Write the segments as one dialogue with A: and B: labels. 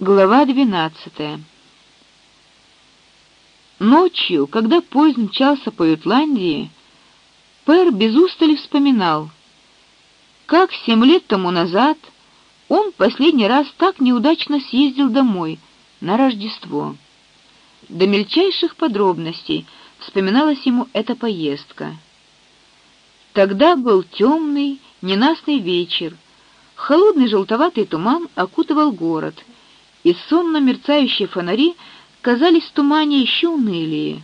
A: Глава двенадцатая. Ночью, когда поезд мчался по Ютландии, Пер без устали вспоминал, как семь лет тому назад он последний раз так неудачно съездил домой на Рождество. До мельчайших подробностей вспоминалась ему эта поездка. Тогда был темный, ненастный вечер. Холодный желтоватый туман окутывал город — и сонно мерцающие фонари казались в тумане еще унылее.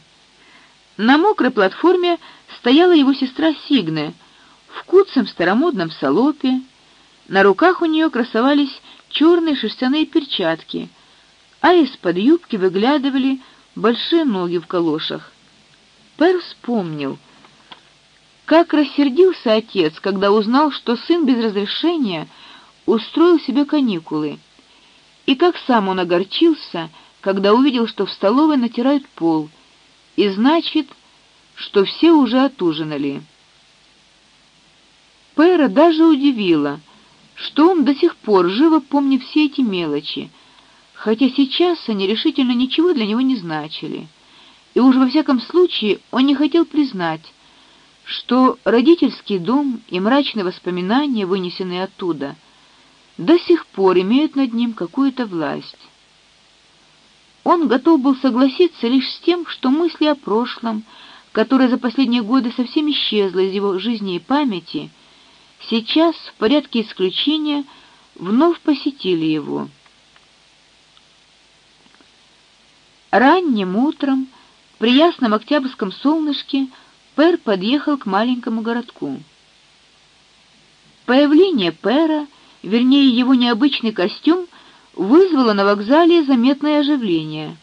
A: На мокрой платформе стояла его сестра Сигне в куцем старомодном салопе. На руках у нее красовались черные шерстяные перчатки, а из-под юбки выглядывали большие ноги в калошах. Пер вспомнил, как рассердился отец, когда узнал, что сын без разрешения устроил себе каникулы и как сам он огорчился, когда увидел, что в столовой натирают пол, и значит, что все уже отужинали. Пэра даже удивило, что он до сих пор живо помнит все эти мелочи, хотя сейчас они решительно ничего для него не значили. И уж во всяком случае он не хотел признать, что родительский дом и мрачные воспоминания, вынесенные оттуда, до сих пор имеют над ним какую-то власть. Он готов был согласиться лишь с тем, что мысли о прошлом, которое за последние годы совсем исчезло из его жизни и памяти, сейчас в порядке исключения вновь посетили его. Ранним утром, при ясном октябрьском солнышке, Пер подъехал к маленькому городку. Появление Пера вернее, его необычный костюм вызвало на вокзале заметное оживление.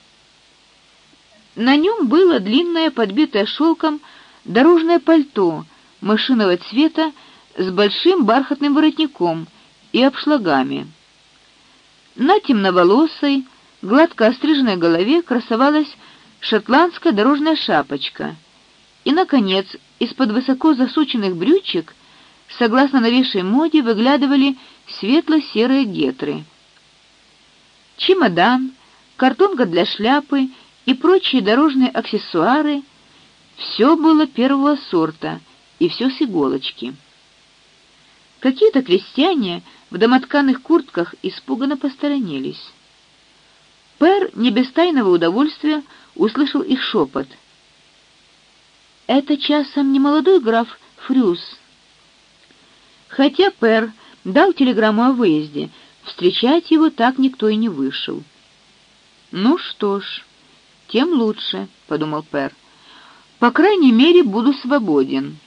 A: На нем было длинное, подбитое шелком дорожное пальто машинного цвета с большим бархатным воротником и обшлагами. На темноволосой, гладко остриженной голове красовалась шотландская дорожная шапочка. И наконец, из-под высоко засученных брючек, согласно новейшей моде, выглядывали светло-серые гетры. Чемодан, картонка для шляпы и прочие дорожные аксессуары все было первого сорта и все с иголочки. Какие-то крестьяне в домотканых куртках испуганно посторонились. Пер не без тайного удовольствия услышал их шепот. Это часом не молодой граф Фрюс. Хотя Пер дал телеграмму о выезде. Встречать его так никто и не вышел. Ну что ж, тем лучше, подумал Пер. По крайней мере, буду свободен.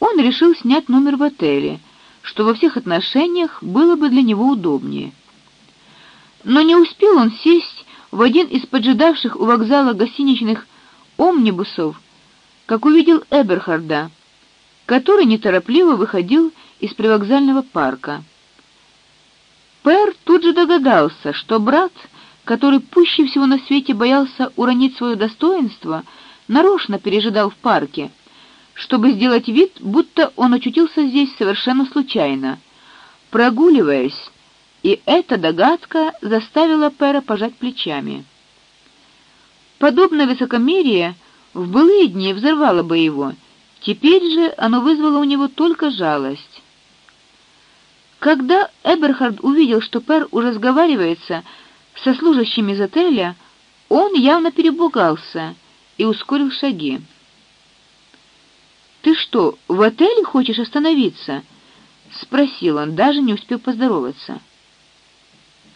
A: Он решил снять номер в отеле, что во всех отношениях было бы для него удобнее. Но не успел он сесть в один из поджидавших у вокзала гостиничных омнибусов, как увидел Эберхарда, который неторопливо выходил из привокзального парка. Пер тут же догадался, что брат, который пуще всего на свете боялся уронить свое достоинство, нарочно пережидал в парке, чтобы сделать вид, будто он очутился здесь совершенно случайно, прогуливаясь, и эта догадка заставила Пера пожать плечами. Подобное высокомерие в былые дни взорвало бы его. Теперь же оно вызвало у него только жалость. Когда Эберхард увидел, что Пер уже разговаривается со служащими из отеля, он явно перепугался и ускорил шаги. Ты что, в отеле хочешь остановиться? спросил он, даже не успев поздороваться.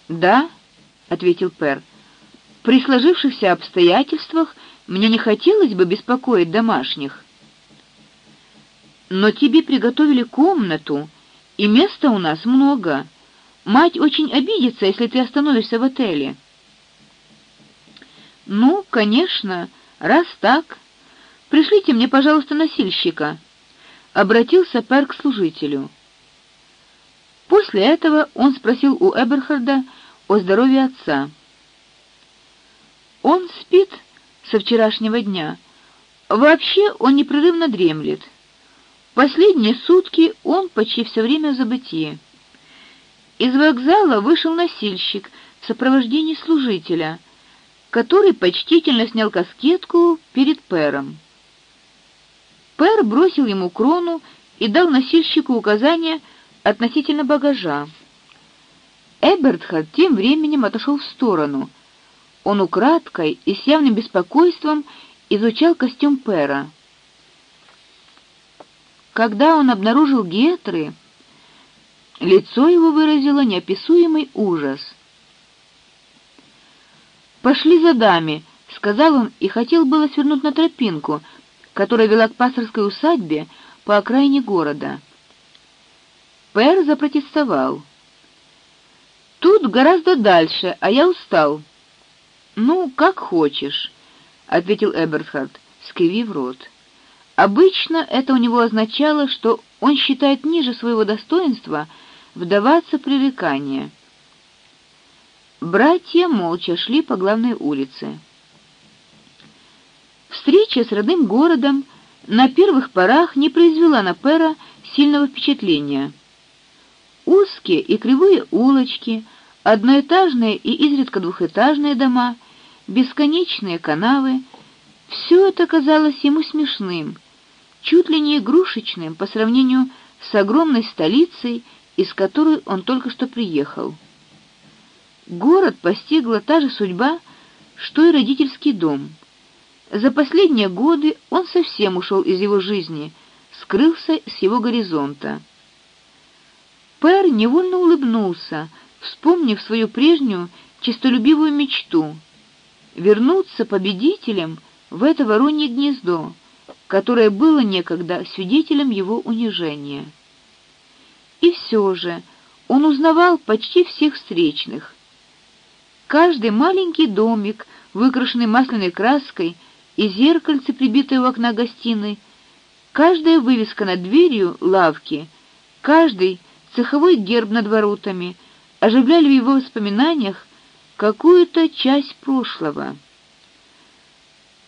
A: Да, ответил Пер. При сложившихся обстоятельствах мне не хотелось бы беспокоить домашних. Но тебе приготовили комнату, и места у нас много. Мать очень обидится, если ты остановишься в отеле. Ну, конечно, раз так, пришлите мне, пожалуйста, носильщика, обратился Пер к служителю. После этого он спросил у Эберхарда о здоровье отца. Он спит со вчерашнего дня. Вообще он непрерывно дремлет. Последние сутки он почти все время в забытии. Из вокзала вышел носильщик в сопровождении служителя, который почтительно снял каскетку перед Пером. Пер бросил ему крону и дал носильщику указания относительно багажа. Эбертхард тем временем отошел в сторону. Он украдкой и с явным беспокойством изучал костюм Пера. Когда он обнаружил гетры, лицо его выразило неописуемый ужас. Пошли за дами, сказал он и хотел было свернуть на тропинку, которая вела к пасторской усадьбе по окраине города. Пер запротестовал. Тут гораздо дальше, а я устал. Ну, как хочешь, ответил Эбертхард, скривив рот. Обычно это у него означало, что он считает ниже своего достоинства вдаваться в пререкания. Братья молча шли по главной улице. Встреча с родным городом на первых порах не произвела на Пера сильного впечатления. Узкие и кривые улочки, одноэтажные и изредка двухэтажные дома, бесконечные канавы все это казалось ему смешным, чуть ли не игрушечным по сравнению с огромной столицей, из которой он только что приехал. Город постигла та же судьба, что и родительский дом. За последние годы он совсем ушел из его жизни, скрылся с его горизонта. Пер невольно улыбнулся, вспомнив свою прежнюю честолюбивую мечту вернуться победителем в это воронье гнездо, которое было некогда свидетелем его унижения. И все же он узнавал почти всех встречных. Каждый маленький домик, выкрашенный масляной краской, и зеркальце, прибитое у окна гостиной, каждая вывеска над дверью лавки, каждый цеховой герб над воротами оживляли в его воспоминаниях какую-то часть прошлого.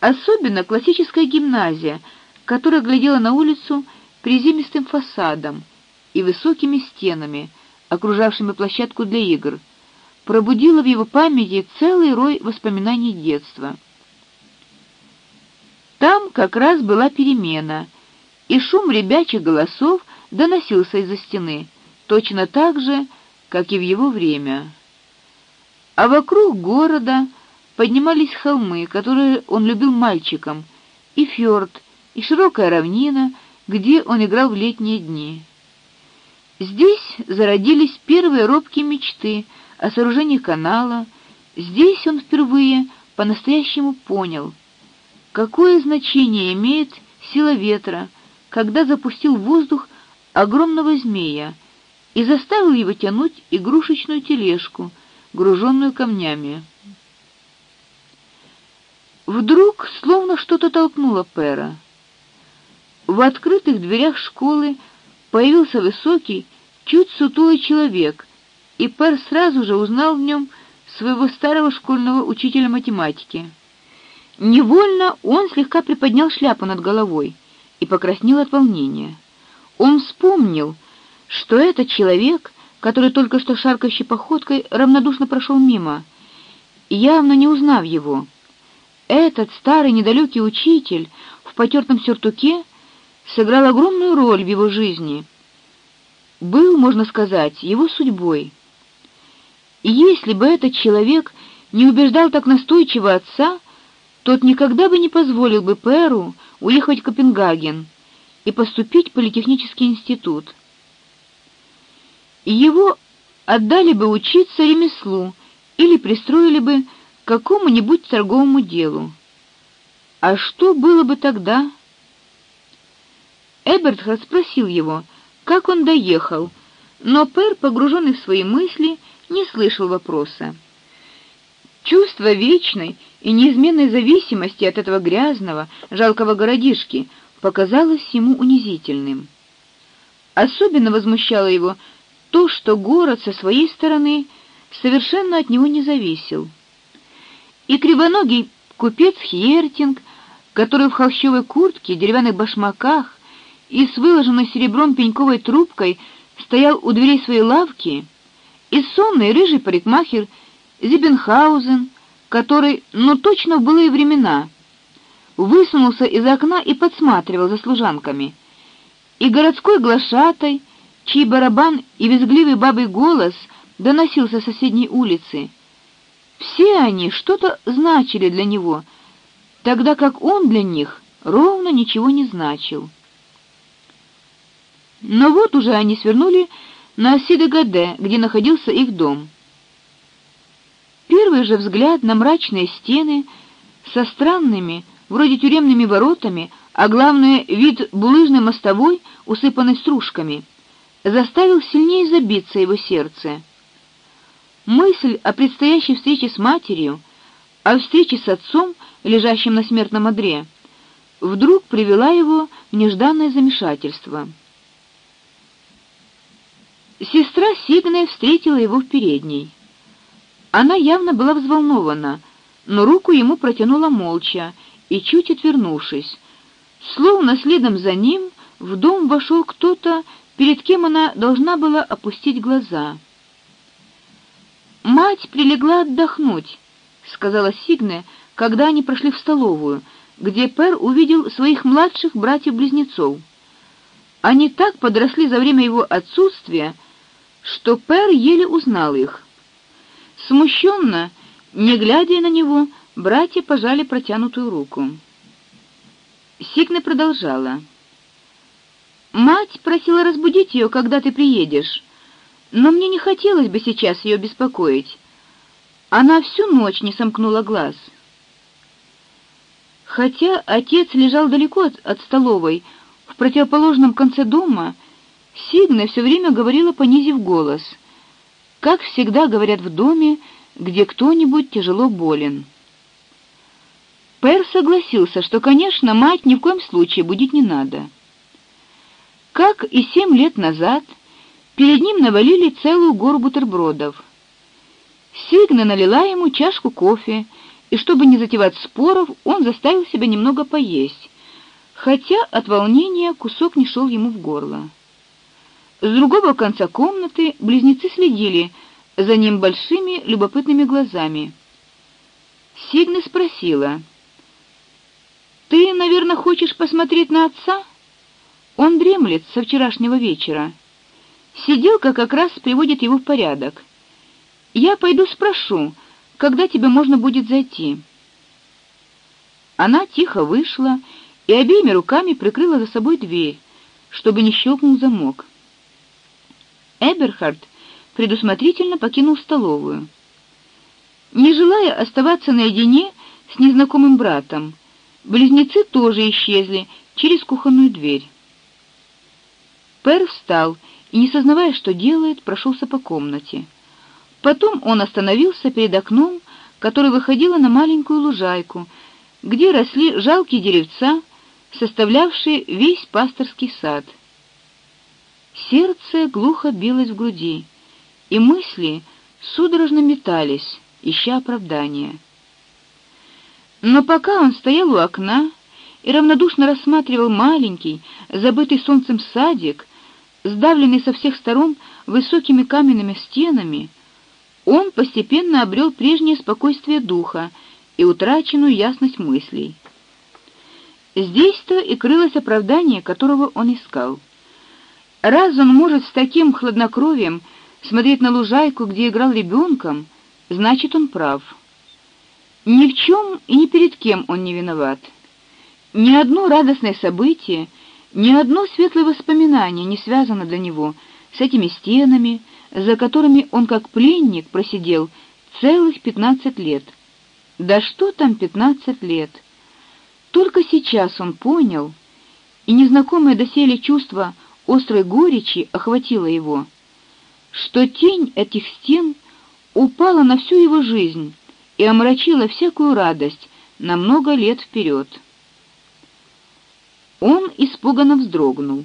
A: Особенно классическая гимназия, которая глядела на улицу приземистым фасадом и высокими стенами, окружавшими площадку для игр, пробудила в его памяти целый рой воспоминаний детства. Там как раз была перемена, и шум ребячих голосов доносился из-за стены, точно так же, как и в его время. А вокруг города поднимались холмы, которые он любил мальчиком, и фьорд, и широкая равнина, где он играл в летние дни. Здесь зародились первые робкие мечты о сооружении канала. Здесь он впервые по-настоящему понял, какое значение имеет сила ветра, когда запустил в воздух огромного змея и заставил его тянуть игрушечную тележку, груженную камнями. Вдруг словно что-то толкнуло Пера. В открытых дверях школы появился высокий, чуть сутулый человек, и Пер сразу же узнал в нем своего старого школьного учителя математики. Невольно он слегка приподнял шляпу над головой и покраснел от волнения. Он вспомнил, что этот человек, который только что шаркающей походкой равнодушно прошел мимо, явно не узнав его. Этот старый недалекий учитель в потертом сюртуке сыграл огромную роль в его жизни. Был, можно сказать, его судьбой. И если бы этот человек не убеждал так настойчиво отца, тот никогда бы не позволил бы Перу уехать в Копенгаген и поступить в политехнический институт. Его отдали бы учиться ремеслу или пристроили бы какому-нибудь торговому делу. А что было бы тогда? Эбертхард спросил его, как он доехал, но Пер, погруженный в свои мысли, не слышал вопроса. Чувство вечной и неизменной зависимости от этого грязного, жалкого городишки показалось ему унизительным. Особенно возмущало его то, что город со своей стороны совершенно от него не зависел и кривоногий купец Хертинг, который в холщовой куртке, деревянных башмаках и с выложенной серебром пеньковой трубкой стоял у дверей своей лавки, и сонный рыжий парикмахер Зибенхаузен, который, ну точно в былые времена, высунулся из окна и подсматривал за служанками, и городской глашатай, чей барабан и визгливый бабий голос доносился с соседней улицы. Все они что-то значили для него, тогда как он для них ровно ничего не значил. Но вот уже они свернули на Сидегаде, где находился их дом. Первый же взгляд на мрачные стены со странными, вроде тюремными воротами, а главное вид булыжной мостовой, усыпанной стружками, заставил сильнее забиться его сердце. Мысль о предстоящей встрече с матерью, о встрече с отцом, лежащим на смертном одре, вдруг привела его в нежданное замешательство. Сестра Сигная встретила его в передней. Она явно была взволнована, но руку ему протянула молча и чуть отвернувшись, словно следом за ним в дом вошел кто-то, перед кем она должна была опустить глаза. Мать прилегла отдохнуть, сказала Сигне, когда они прошли в столовую, где Пер увидел своих младших братьев-близнецов. Они так подросли за время его отсутствия, что Пер еле узнал их. Смущенно, не глядя на него, братья пожали протянутую руку. Сигне продолжала: Мать просила разбудить ее, когда ты приедешь но мне не хотелось бы сейчас ее беспокоить. Она всю ночь не сомкнула глаз. Хотя отец лежал далеко от, от столовой, в противоположном конце дома, Сигна все время говорила, понизив голос, как всегда говорят в доме, где кто-нибудь тяжело болен. Пер согласился, что, конечно, мать ни в коем случае будить не надо. Как и семь лет назад, Перед ним навалили целую гору бутербродов. Сигна налила ему чашку кофе, и чтобы не затевать споров, он заставил себя немного поесть, хотя от волнения кусок не шел ему в горло. С другого конца комнаты близнецы следили за ним большими любопытными глазами. Сигна спросила: "Ты, наверное, хочешь посмотреть на отца? Он дремлет со вчерашнего вечера". Сиделка как раз приводит его в порядок. Я пойду спрошу, когда тебе можно будет зайти. Она тихо вышла и обеими руками прикрыла за собой дверь, чтобы не щелкнул замок. Эберхард предусмотрительно покинул столовую. Не желая оставаться наедине с незнакомым братом, близнецы тоже исчезли через кухонную дверь. Пер встал и, не сознавая, что делает, прошелся по комнате. Потом он остановился перед окном, которое выходило на маленькую лужайку, где росли жалкие деревца, составлявшие весь пасторский сад. Сердце глухо билось в груди, и мысли судорожно метались, ища оправдания. Но пока он стоял у окна и равнодушно рассматривал маленький, забытый солнцем садик, сдавленный со всех сторон высокими каменными стенами, он постепенно обрел прежнее спокойствие духа и утраченную ясность мыслей. Здесь-то и крылось оправдание, которого он искал. Раз он может с таким хладнокровием смотреть на лужайку, где играл ребенком, значит, он прав. Ни в чем и ни перед кем он не виноват. Ни одно радостное событие ни одно светлое воспоминание не связано для него с этими стенами, за которыми он как пленник просидел целых пятнадцать лет. Да что там пятнадцать лет? Только сейчас он понял, и незнакомое доселе чувство острой горечи охватило его, что тень этих стен упала на всю его жизнь и омрачила всякую радость на много лет вперед. Он испуганно вздрогнул.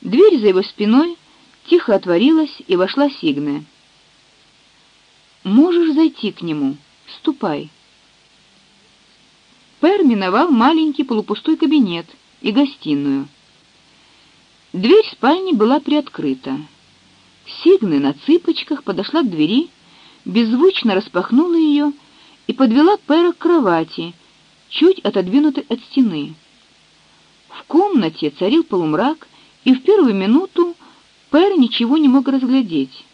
A: Дверь за его спиной тихо отворилась, и вошла Сигне. Можешь зайти к нему. Ступай. Пер миновал маленький полупустой кабинет и гостиную. Дверь спальни была приоткрыта. Сигны на цыпочках подошла к двери, беззвучно распахнула ее и подвела Пэра к кровати, чуть отодвинутой от стены. В комнате царил полумрак, и в первую минуту Пэр ничего не мог разглядеть.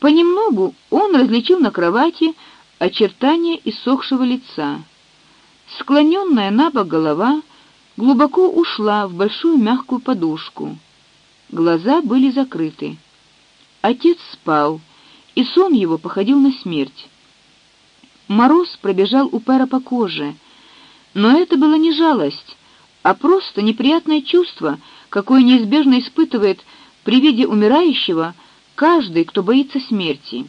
A: Понемногу он различил на кровати очертания иссохшего лица. Склоненная на голова глубоко ушла в большую мягкую подушку. Глаза были закрыты. Отец спал, и сон его походил на смерть. Мороз пробежал у Пэра по коже, но это было не жалость, а просто неприятное чувство, какое неизбежно испытывает при виде умирающего каждый, кто боится смерти.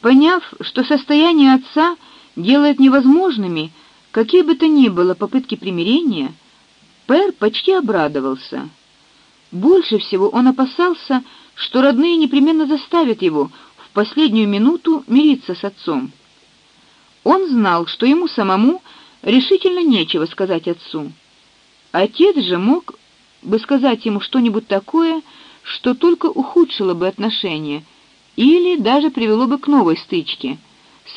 A: Поняв, что состояние отца делает невозможными какие бы то ни было попытки примирения, Пэр почти обрадовался. Больше всего он опасался, что родные непременно заставят его в последнюю минуту мириться с отцом. Он знал, что ему самому решительно нечего сказать отцу. Отец же мог бы сказать ему что-нибудь такое, что только ухудшило бы отношения или даже привело бы к новой стычке,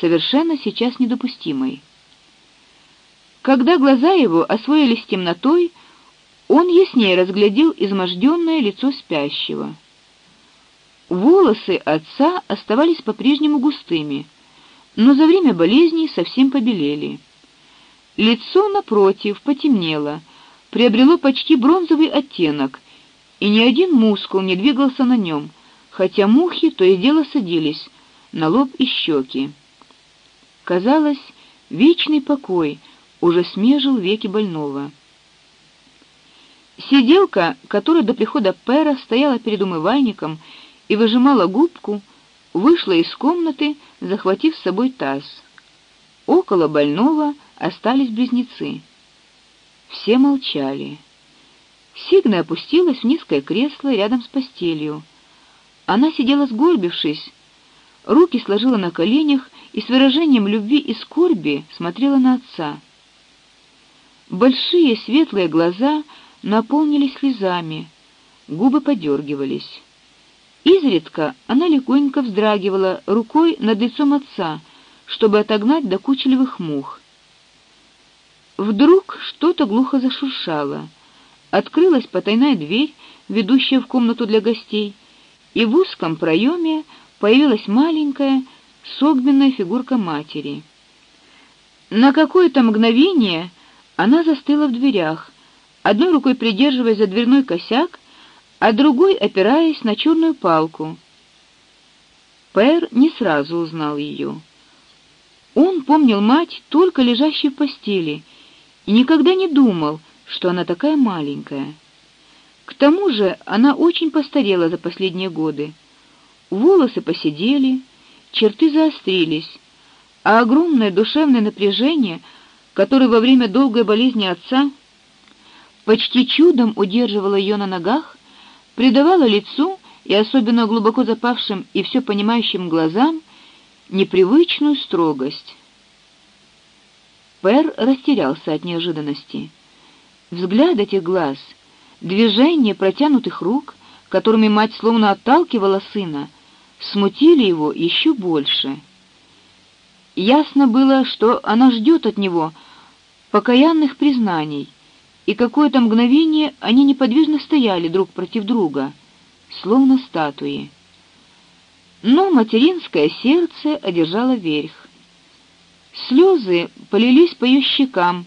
A: совершенно сейчас недопустимой. Когда глаза его освоились темнотой, он яснее разглядел изможденное лицо спящего. Волосы отца оставались по-прежнему густыми, но за время болезни совсем побелели. Лицо напротив потемнело, приобрело почти бронзовый оттенок, и ни один мускул не двигался на нем, хотя мухи то и дело садились на лоб и щеки. Казалось, вечный покой уже смежил веки больного. Сиделка, которая до прихода Пэра стояла перед умывальником и выжимала губку, вышла из комнаты, захватив с собой таз. Около больного остались близнецы. Все молчали. Сигна опустилась в низкое кресло рядом с постелью. Она сидела сгорбившись, руки сложила на коленях и с выражением любви и скорби смотрела на отца. Большие светлые глаза наполнились слезами, губы подергивались. Изредка она легонько вздрагивала рукой над лицом отца, чтобы отогнать докучливых мух. Вдруг что-то глухо зашуршало. Открылась потайная дверь, ведущая в комнату для гостей, и в узком проеме появилась маленькая согбенная фигурка матери. На какое-то мгновение она застыла в дверях, одной рукой придерживая за дверной косяк, а другой опираясь на черную палку. Пэр не сразу узнал ее. Он помнил мать только лежащей в постели и никогда не думал, что она такая маленькая. К тому же, она очень постарела за последние годы. Волосы поседели, черты заострились, а огромное душевное напряжение, которое во время долгой болезни отца почти чудом удерживало ее на ногах, придавало лицу и особенно глубоко запавшим и все понимающим глазам непривычную строгость. Пер растерялся от неожиданности. Взгляд этих глаз, движение протянутых рук, которыми мать словно отталкивала сына, смутили его еще больше. Ясно было, что она ждет от него покаянных признаний и какое-то мгновение они неподвижно стояли друг против друга, словно статуи. Но материнское сердце одержало верх. Слезы полились по ее щекам.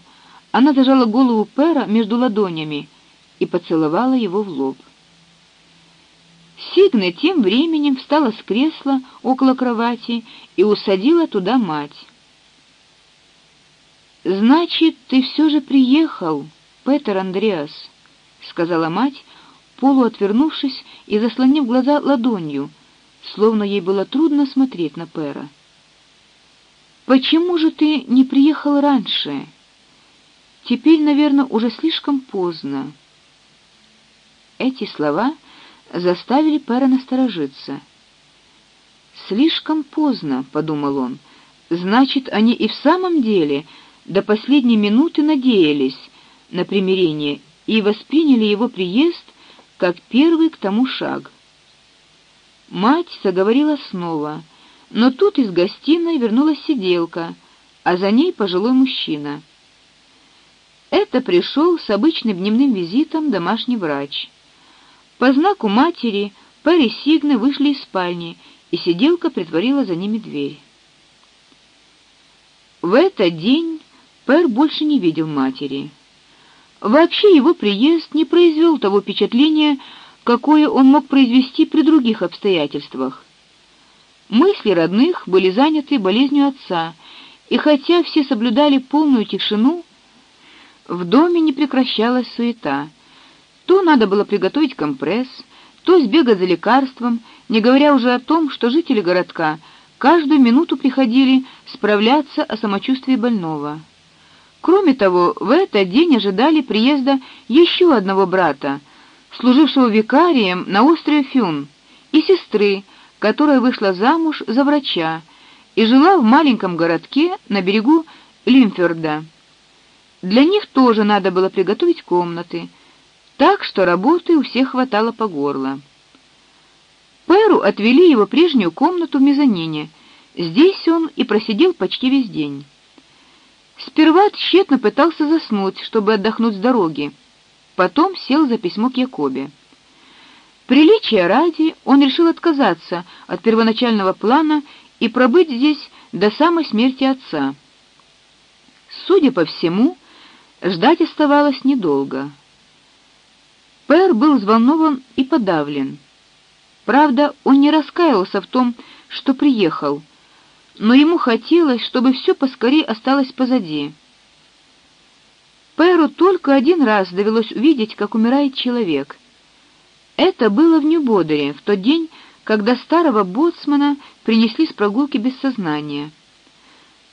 A: Она зажала голову Пера между ладонями и поцеловала его в лоб. Сигна тем временем встала с кресла около кровати и усадила туда мать. Значит, ты все же приехал, Петер Андреас, сказала мать, полуотвернувшись и заслонив глаза ладонью, словно ей было трудно смотреть на Пера. Почему же ты не приехал раньше? Теперь, наверное, уже слишком поздно. Эти слова заставили Пера насторожиться. Слишком поздно, подумал он. Значит, они и в самом деле до последней минуты надеялись, на примирение и восприняли его приезд как первый к тому шаг. Мать заговорила снова, но тут из гостиной вернулась сиделка, а за ней пожилой мужчина. Это пришел с обычным дневным визитом домашний врач. По знаку матери Перри Сигны вышли из спальни, и сиделка притворила за ними дверь. В этот день Пер больше не видел матери. Вообще его приезд не произвел того впечатления, какое он мог произвести при других обстоятельствах. Мысли родных были заняты болезнью отца, и хотя все соблюдали полную тишину, в доме не прекращалась суета. То надо было приготовить компресс, то сбегать за лекарством, не говоря уже о том, что жители городка каждую минуту приходили справляться о самочувствии больного. Кроме того, в этот день ожидали приезда еще одного брата, служившего викарием на острове Фюн, и сестры, которая вышла замуж за врача и жила в маленьком городке на берегу Лимферда. Для них тоже надо было приготовить комнаты, так что работы у всех хватало по горло. Перу отвели его прежнюю комнату в мезонине. Здесь он и просидел почти весь день. Сперва тщетно пытался заснуть, чтобы отдохнуть с дороги. Потом сел за письмо к Якобе. Приличия ради он решил отказаться от первоначального плана и пробыть здесь до самой смерти отца. Судя по всему, ждать оставалось недолго. Пэр был взволнован и подавлен. Правда, он не раскаивался в том, что приехал но ему хотелось, чтобы все поскорее осталось позади. Перу только один раз довелось увидеть, как умирает человек. Это было в Нью-Бодере, в тот день, когда старого боцмана принесли с прогулки без сознания.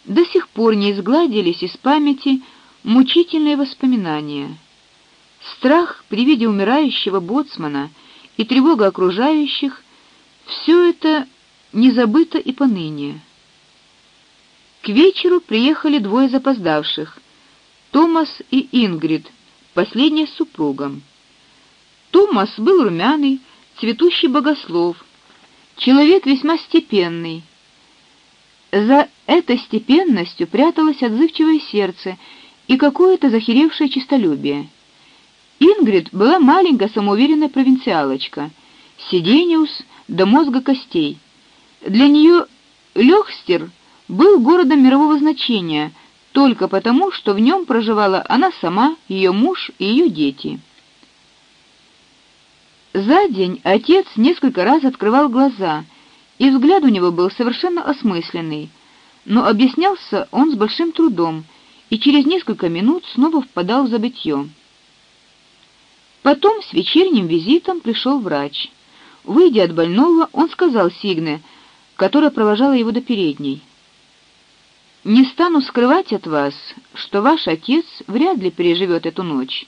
A: До сих пор не изгладились из памяти мучительные воспоминания. Страх при виде умирающего боцмана и тревога окружающих все это не забыто и поныне. К вечеру приехали двое запоздавших: Томас и Ингрид, последняя с супругом. Томас был румяный, цветущий богослов, человек весьма степенный. За этой степенностью пряталось отзывчивое сердце и какое-то захиревшее честолюбие. Ингрид была маленькая самоуверенная провинциалочка, сидениус до мозга костей. Для нее Лёхстер был городом мирового значения только потому, что в нем проживала она сама, ее муж и ее дети. За день отец несколько раз открывал глаза, и взгляд у него был совершенно осмысленный, но объяснялся он с большим трудом и через несколько минут снова впадал в забытье. Потом с вечерним визитом пришел врач. Выйдя от больного, он сказал Сигне, которая провожала его до передней: не стану скрывать от вас, что ваш отец вряд ли переживет эту ночь.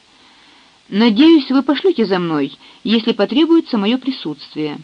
A: Надеюсь, вы пошлете за мной, если потребуется мое присутствие.